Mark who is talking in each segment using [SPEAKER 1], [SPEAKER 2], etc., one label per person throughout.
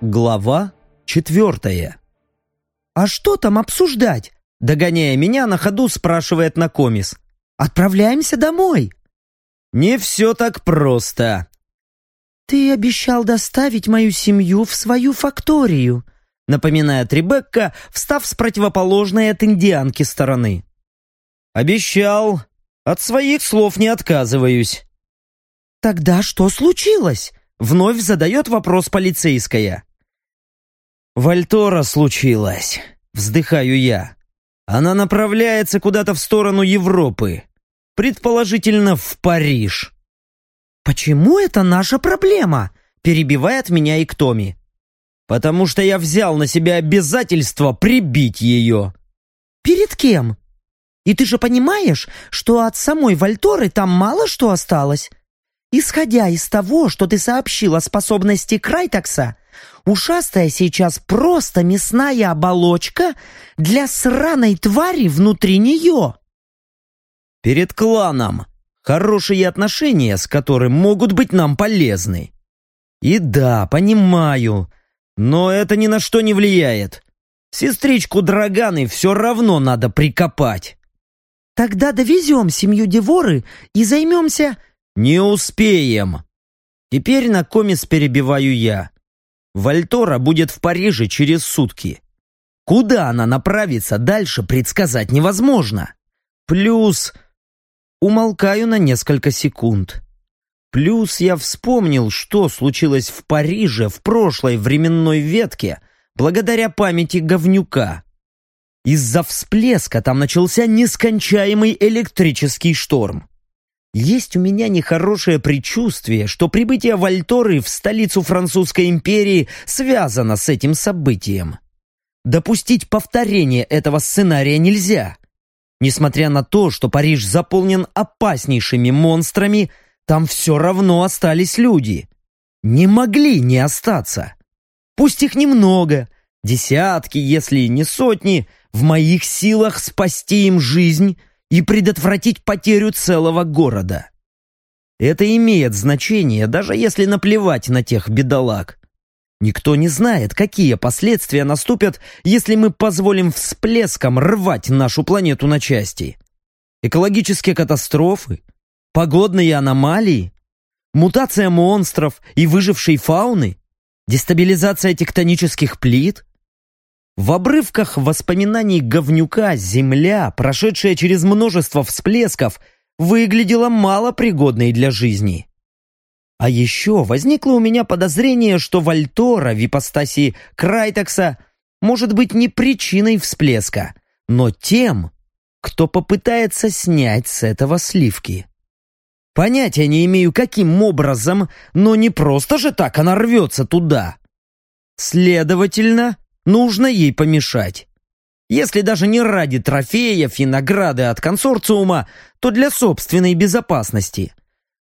[SPEAKER 1] Глава четвертая.
[SPEAKER 2] «А что там обсуждать?» Догоняя меня, на ходу спрашивает Накомис. «Отправляемся домой».
[SPEAKER 1] «Не все так просто».
[SPEAKER 2] «Ты обещал доставить мою семью в свою факторию», напоминает Ребекка, встав с противоположной от индианки стороны.
[SPEAKER 1] «Обещал. От своих слов не отказываюсь».
[SPEAKER 2] «Тогда что случилось?» Вновь задает вопрос полицейская.
[SPEAKER 1] «Вальтора случилось», — вздыхаю я. «Она направляется куда-то в сторону Европы. Предположительно, в Париж».
[SPEAKER 2] «Почему это наша проблема?» — перебивает меня Иктоми.
[SPEAKER 1] «Потому что я взял на себя обязательство прибить ее».
[SPEAKER 2] «Перед кем? И ты же понимаешь, что от самой Вальторы там мало что осталось? Исходя из того, что ты сообщил о способности Крайтакса, ушастая сейчас просто мясная оболочка для сраной твари внутри нее.
[SPEAKER 1] Перед кланом хорошие отношения, с которым могут быть нам полезны. И да, понимаю, но это ни на что не влияет. Сестричку Драганы все равно надо прикопать.
[SPEAKER 2] Тогда довезем семью Деворы и займемся
[SPEAKER 1] «Не успеем!» Теперь на комис перебиваю я. Вальтора будет в Париже через сутки. Куда она направится дальше, предсказать невозможно. Плюс... Умолкаю на несколько секунд. Плюс я вспомнил, что случилось в Париже в прошлой временной ветке, благодаря памяти говнюка. Из-за всплеска там начался нескончаемый электрический шторм. Есть у меня нехорошее предчувствие, что прибытие Вальторы в столицу Французской империи связано с этим событием. Допустить повторение этого сценария нельзя. Несмотря на то, что Париж заполнен опаснейшими монстрами, там все равно остались люди. Не могли не остаться. Пусть их немного, десятки, если не сотни, в моих силах спасти им жизнь и предотвратить потерю целого города. Это имеет значение, даже если наплевать на тех бедолаг. Никто не знает, какие последствия наступят, если мы позволим всплескам рвать нашу планету на части. Экологические катастрофы, погодные аномалии, мутация монстров и выжившей фауны, дестабилизация тектонических плит – в обрывках воспоминаний говнюка Земля, прошедшая через множество всплесков, выглядела малопригодной для жизни. А еще возникло у меня подозрение, что Вальтора в ипостаси Крайтекса может быть не причиной всплеска, но тем, кто попытается снять с этого сливки. Понятия не имею, каким образом, но не просто же так она рвется туда. Следовательно, Нужно ей помешать. Если даже не ради трофеев и награды от консорциума, то для собственной безопасности.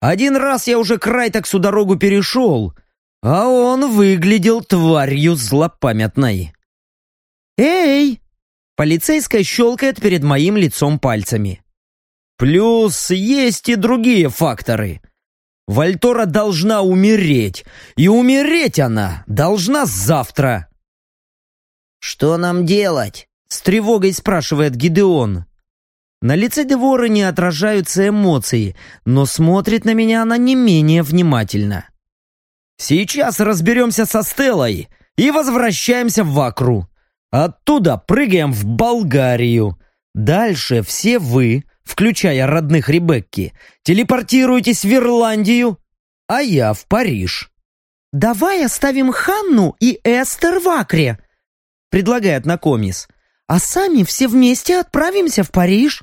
[SPEAKER 1] Один раз я уже край таксу дорогу перешел, а он выглядел тварью злопамятной. «Эй!» Полицейская щелкает перед моим лицом пальцами. Плюс есть и другие факторы. Вальтора должна умереть, и умереть она должна завтра.
[SPEAKER 2] «Что нам делать?»
[SPEAKER 1] — с тревогой спрашивает Гидеон. На лице Девора не отражаются эмоции, но смотрит на меня она не менее внимательно. «Сейчас разберемся со Стеллой и возвращаемся в Акру. Оттуда прыгаем в Болгарию. Дальше все вы, включая родных Ребекки, телепортируетесь в Ирландию, а я в Париж».
[SPEAKER 2] «Давай оставим Ханну и Эстер в Акре», предлагает Накомис. «А сами все вместе отправимся в Париж».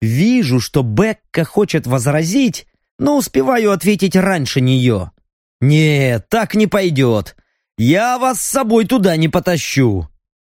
[SPEAKER 1] Вижу, что Бекка хочет возразить, но успеваю ответить раньше нее. «Нет, так не пойдет. Я вас с собой туда не потащу.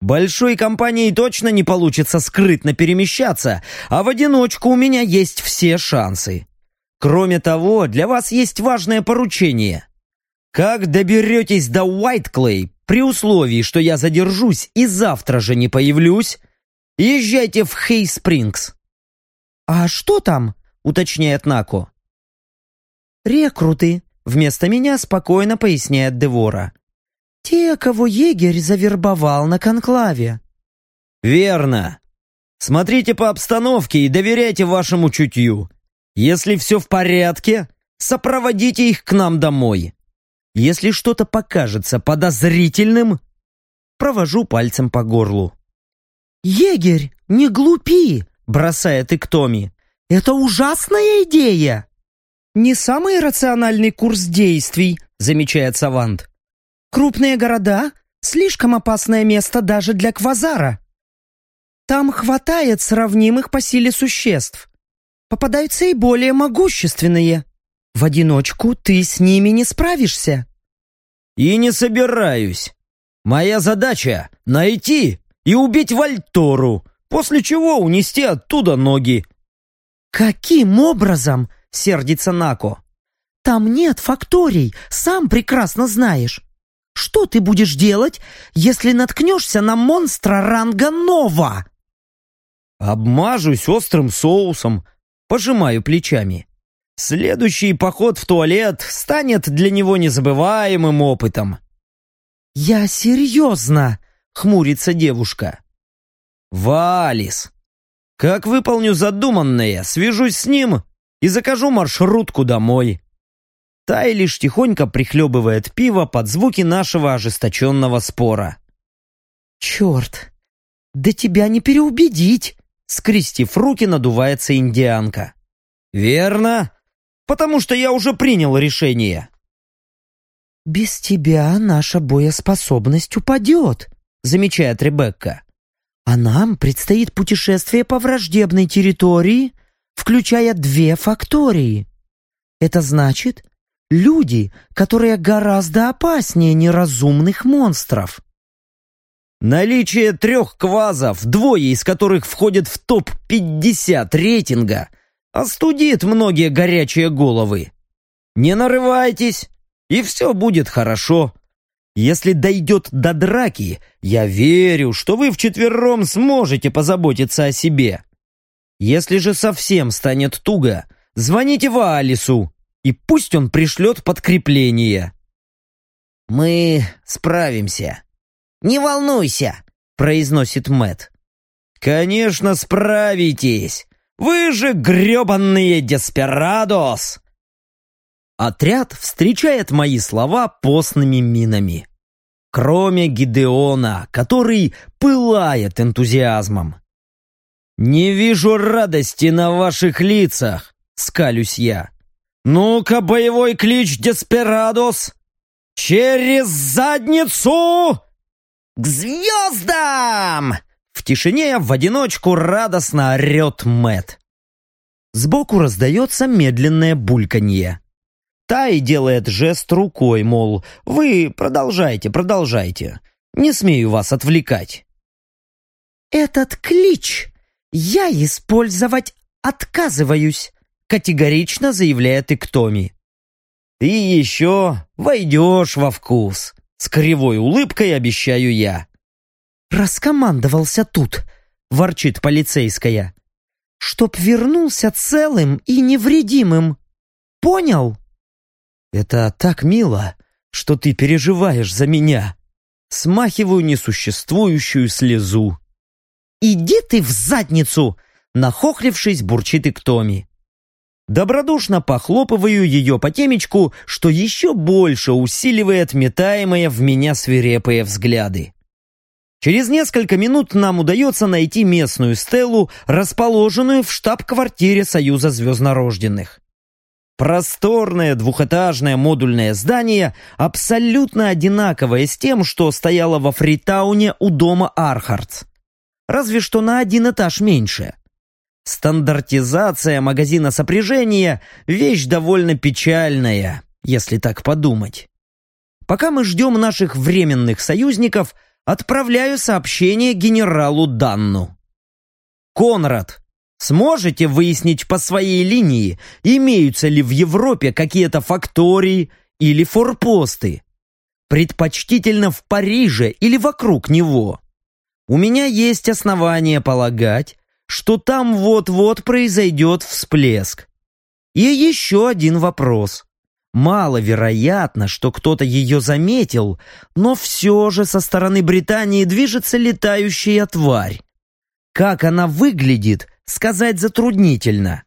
[SPEAKER 1] Большой компанией точно не получится скрытно перемещаться, а в одиночку у меня есть все шансы. Кроме того, для вас есть важное поручение. Как доберетесь до Уайтклей, при условии, что я задержусь и завтра же не появлюсь, езжайте в Хей-Спрингс».
[SPEAKER 2] «А что там?» — уточняет Нако. «Рекруты», — вместо меня спокойно поясняет Девора. Те, кого егерь завербовал на конклаве.
[SPEAKER 1] Верно. Смотрите по обстановке и доверяйте вашему чутью. Если все в порядке, сопроводите их к нам домой. Если что-то покажется подозрительным, провожу пальцем по горлу.
[SPEAKER 2] «Егерь, не глупи!» — бросает Иктоми. «Это ужасная идея!» «Не самый рациональный курс действий», — замечает Савант. «Крупные города — слишком опасное место даже для Квазара. Там хватает сравнимых по силе существ. Попадаются и более могущественные. В одиночку ты с ними не справишься».
[SPEAKER 1] «И не собираюсь. Моя задача — найти и убить Вальтору, после чего унести оттуда ноги».
[SPEAKER 2] «Каким образом?» — сердится Нако. «Там нет факторий, сам прекрасно знаешь. Что ты будешь делать, если наткнешься на монстра ранга Нова?»
[SPEAKER 1] Обмажусь острым соусом, пожимаю плечами. Следующий поход в туалет станет для него незабываемым опытом.
[SPEAKER 2] «Я серьезно!» — хмурится девушка.
[SPEAKER 1] «Валис! Как выполню задуманное, свяжусь с ним и закажу маршрутку домой». Тай лишь тихонько прихлебывает пиво под звуки нашего ожесточенного спора.
[SPEAKER 2] «Черт! Да тебя не переубедить!»
[SPEAKER 1] Скрестив руки, надувается индианка. «Верно, потому что я уже принял решение».
[SPEAKER 2] «Без тебя наша боеспособность упадет», замечает Ребекка. «А нам предстоит путешествие по враждебной территории, включая две фактории. Это значит, люди, которые гораздо опаснее неразумных монстров».
[SPEAKER 1] Наличие трех квазов, двое из которых входят в топ-50 рейтинга, остудит многие горячие головы. Не нарывайтесь, и все будет хорошо. Если дойдет до драки, я верю, что вы вчетвером сможете позаботиться о себе. Если же совсем станет туго, звоните Ваалису, и пусть он пришлет подкрепление.
[SPEAKER 3] «Мы справимся», «Не волнуйся», — произносит Мэт.
[SPEAKER 1] «Конечно, справитесь! Вы же гребанные деспирадос!» Отряд встречает мои слова постными минами. Кроме Гидеона, который пылает энтузиазмом. «Не вижу радости на ваших лицах», — скалюсь я. «Ну-ка, боевой клич Деспирадос! Через задницу!»
[SPEAKER 3] «К звездам!»
[SPEAKER 1] Тишине в одиночку радостно орет Мэт. Сбоку раздается медленное бульканье. Тай делает жест рукой, мол, вы продолжайте, продолжайте. Не смею вас отвлекать.
[SPEAKER 2] «Этот клич я использовать отказываюсь», категорично заявляет Иктоми.
[SPEAKER 1] «Ты еще войдешь во вкус», с кривой улыбкой обещаю я.
[SPEAKER 2] «Раскомандовался тут», — ворчит полицейская. «Чтоб вернулся целым и невредимым. Понял?»
[SPEAKER 1] «Это так мило, что ты переживаешь за меня». Смахиваю несуществующую слезу.
[SPEAKER 2] «Иди ты в задницу!» Нахохлившись, бурчит и.
[SPEAKER 1] Добродушно похлопываю ее по темечку, что еще больше усиливает метаемые в меня свирепые взгляды. Через несколько минут нам удается найти местную стелу, расположенную в штаб-квартире Союза Звезднорожденных. Просторное двухэтажное модульное здание, абсолютно одинаковое с тем, что стояло во Фритауне у дома Архардс. Разве что на один этаж меньше. Стандартизация магазина сопряжения – вещь довольно печальная, если так подумать. Пока мы ждем наших временных союзников, отправляю сообщение генералу Данну. «Конрад, сможете выяснить по своей линии, имеются ли в Европе какие-то фактории или форпосты? Предпочтительно в Париже или вокруг него?» У меня есть основания полагать, что там вот-вот произойдет всплеск. И еще один вопрос. Маловероятно, что кто-то ее заметил, но все же со стороны Британии движется летающая тварь. Как она выглядит, сказать затруднительно.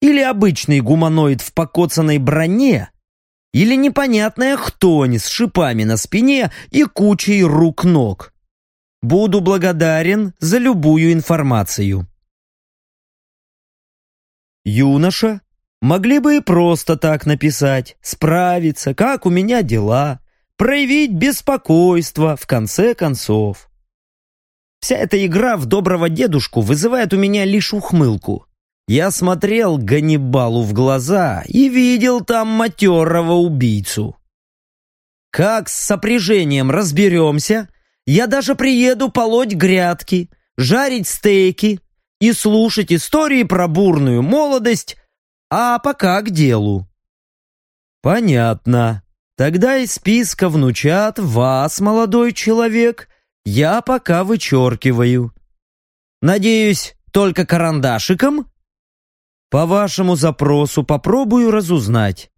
[SPEAKER 1] Или обычный гуманоид в покоцанной броне, или непонятная хтонь с шипами на спине и кучей рук-ног. Буду благодарен за любую информацию. Юноша могли бы и просто так написать, справиться, как у меня дела, проявить беспокойство, в конце концов. Вся эта игра в доброго дедушку вызывает у меня лишь ухмылку. Я смотрел Ганнибалу в глаза и видел там матерого убийцу. Как с сопряжением разберемся, я даже приеду полоть грядки, жарить стейки и слушать истории про бурную молодость, а пока к делу. Понятно. Тогда из списка внучат вас, молодой человек, я пока вычеркиваю. Надеюсь, только карандашиком? По вашему запросу попробую разузнать.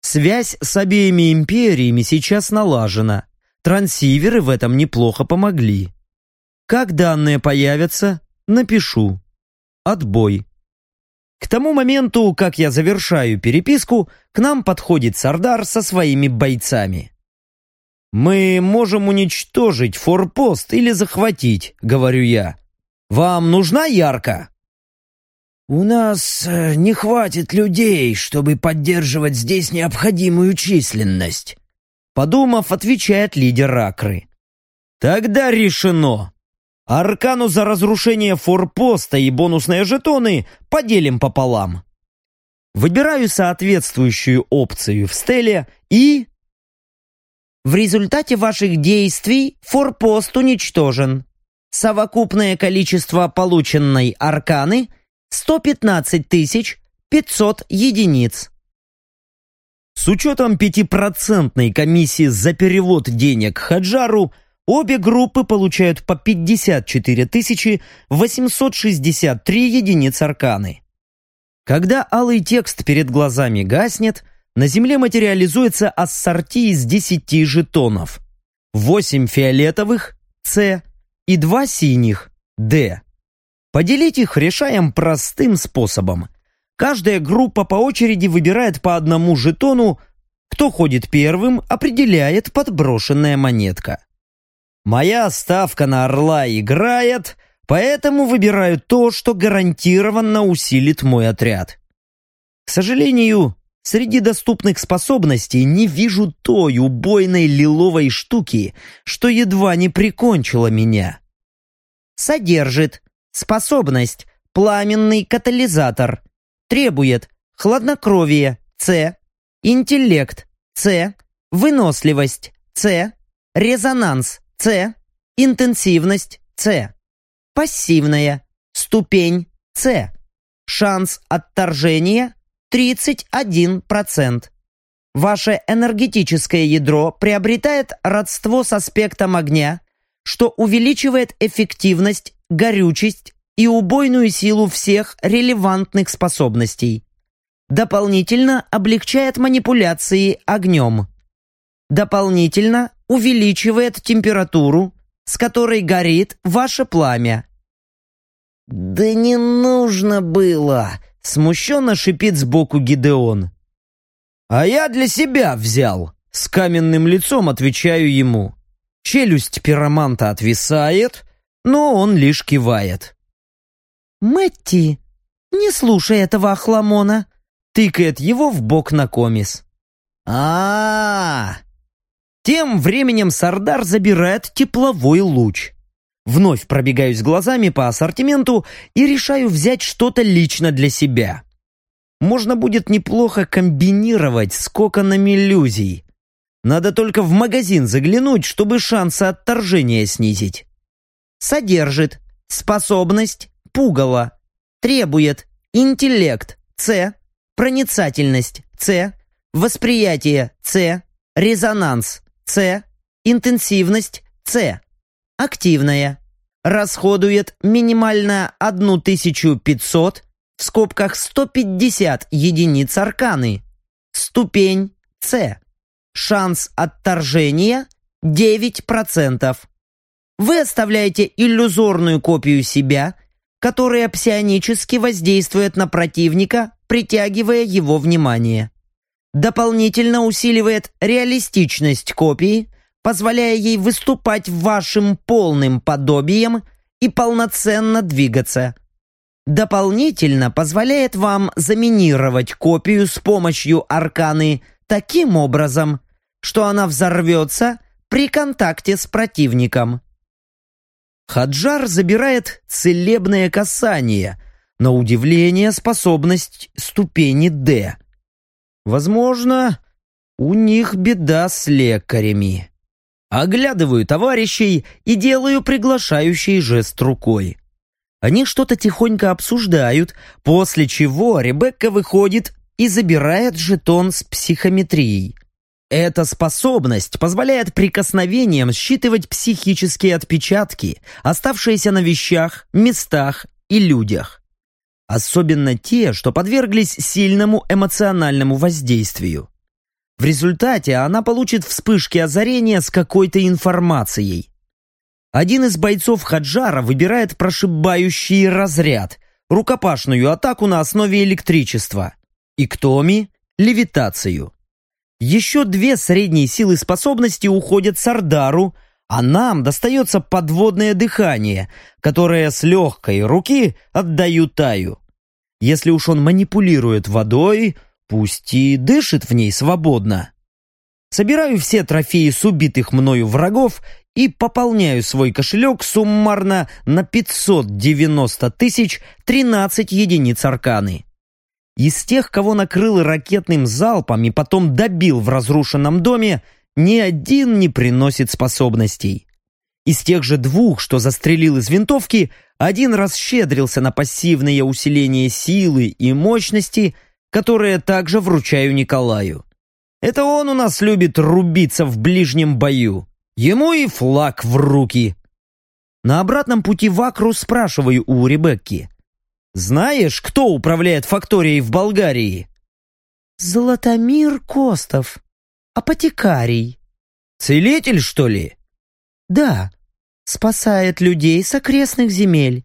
[SPEAKER 1] Связь с обеими империями сейчас налажена. Трансиверы в этом неплохо помогли. Как данные появятся, напишу. Отбой. К тому моменту, как я завершаю переписку, к нам подходит Сардар со своими бойцами. «Мы можем уничтожить форпост или захватить», — говорю я. «Вам нужна ярка?»
[SPEAKER 3] «У нас э, не хватит людей, чтобы поддерживать здесь необходимую численность»,
[SPEAKER 1] подумав, отвечает лидер Акры. «Тогда решено. Аркану за разрушение форпоста и бонусные жетоны поделим пополам. Выбираю соответствующую опцию в стеле и...
[SPEAKER 2] В результате ваших действий форпост уничтожен. Совокупное количество полученной арканы 115 тысяч 500 единиц.
[SPEAKER 1] С учетом пятипроцентной комиссии за перевод денег Хаджару – Обе группы получают по 54 863 единиц арканы. Когда алый текст перед глазами гаснет, на земле материализуется ассорти из 10 жетонов. 8 фиолетовых – С и 2 синих – Д. Поделить их решаем простым способом. Каждая группа по очереди выбирает по одному жетону, кто ходит первым, определяет подброшенная монетка. Моя ставка на орла играет, поэтому выбираю то, что гарантированно усилит мой отряд. К сожалению, среди доступных способностей не вижу той убойной лиловой штуки, что едва не прикончила меня.
[SPEAKER 2] Содержит способность пламенный катализатор. Требует хладнокровие С, интеллект С, выносливость С, резонанс с. Интенсивность С. Пассивная. Ступень С. Шанс отторжения 31%. Ваше энергетическое ядро приобретает родство с аспектом огня, что увеличивает эффективность, горючесть и убойную силу всех релевантных способностей. Дополнительно облегчает манипуляции огнем. Дополнительно увеличивает температуру, с которой горит ваше пламя.
[SPEAKER 3] «Да не нужно было!»
[SPEAKER 1] — смущенно шипит сбоку Гидеон. «А я для себя взял!» — с каменным лицом отвечаю ему. Челюсть пироманта отвисает, но он лишь кивает.
[SPEAKER 2] «Мэтти, не слушай этого охламона!» — тыкает его в бок на комис.
[SPEAKER 1] а, -а, -а тем временем Сардар забирает тепловой луч. Вновь пробегаюсь глазами по ассортименту и решаю взять что-то лично для себя. Можно будет неплохо комбинировать с коконами иллюзий. Надо только в магазин заглянуть, чтобы шансы отторжения снизить.
[SPEAKER 2] Содержит способность пугало. Требует интеллект С, проницательность С, восприятие С, резонанс с. Интенсивность С. Активная. Расходует минимально 1500 в скобках 150 единиц арканы. Ступень С. Шанс отторжения 9%. Вы оставляете иллюзорную копию себя, которая псионически воздействует на противника, притягивая его внимание. Дополнительно усиливает реалистичность копии, позволяя ей выступать вашим полным подобием и полноценно двигаться. Дополнительно позволяет вам заминировать копию с помощью арканы таким образом, что она взорвется при контакте с противником.
[SPEAKER 1] Хаджар забирает целебное касание, на удивление способность ступени «Д». Возможно, у них беда с лекарями. Оглядываю товарищей и делаю приглашающий жест рукой. Они что-то тихонько обсуждают, после чего Ребекка выходит и забирает жетон с психометрией. Эта способность позволяет прикосновением считывать психические отпечатки, оставшиеся на вещах, местах и людях. Особенно те, что подверглись сильному эмоциональному воздействию. В результате она получит вспышки озарения с какой-то информацией. Один из бойцов Хаджара выбирает прошибающий разряд, рукопашную атаку на основе электричества. И Ктоми – левитацию. Еще две средние силы способности уходят Сардару, а нам достается подводное дыхание, которое с легкой руки отдаю Таю. Если уж он манипулирует водой, пусть и дышит в ней свободно. Собираю все трофеи с убитых мною врагов и пополняю свой кошелек суммарно на 590 тысяч 13 единиц арканы. Из тех, кого накрыл ракетным залпом и потом добил в разрушенном доме, ни один не приносит способностей. Из тех же двух, что застрелил из винтовки, один расщедрился на пассивное усиление силы и мощности, которые также вручаю Николаю. Это он у нас любит рубиться в ближнем бою. Ему и флаг в руки. На обратном пути в Акру спрашиваю у Ребекки. Знаешь, кто управляет факторией в Болгарии?
[SPEAKER 2] Золотомир Костов. Апотекарий.
[SPEAKER 1] Целитель, что ли?
[SPEAKER 2] Да. Спасает людей с окрестных земель.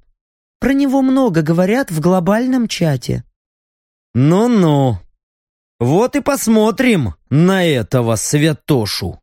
[SPEAKER 2] Про него много говорят в глобальном чате.
[SPEAKER 1] Ну-ну. Вот и посмотрим на этого святошу.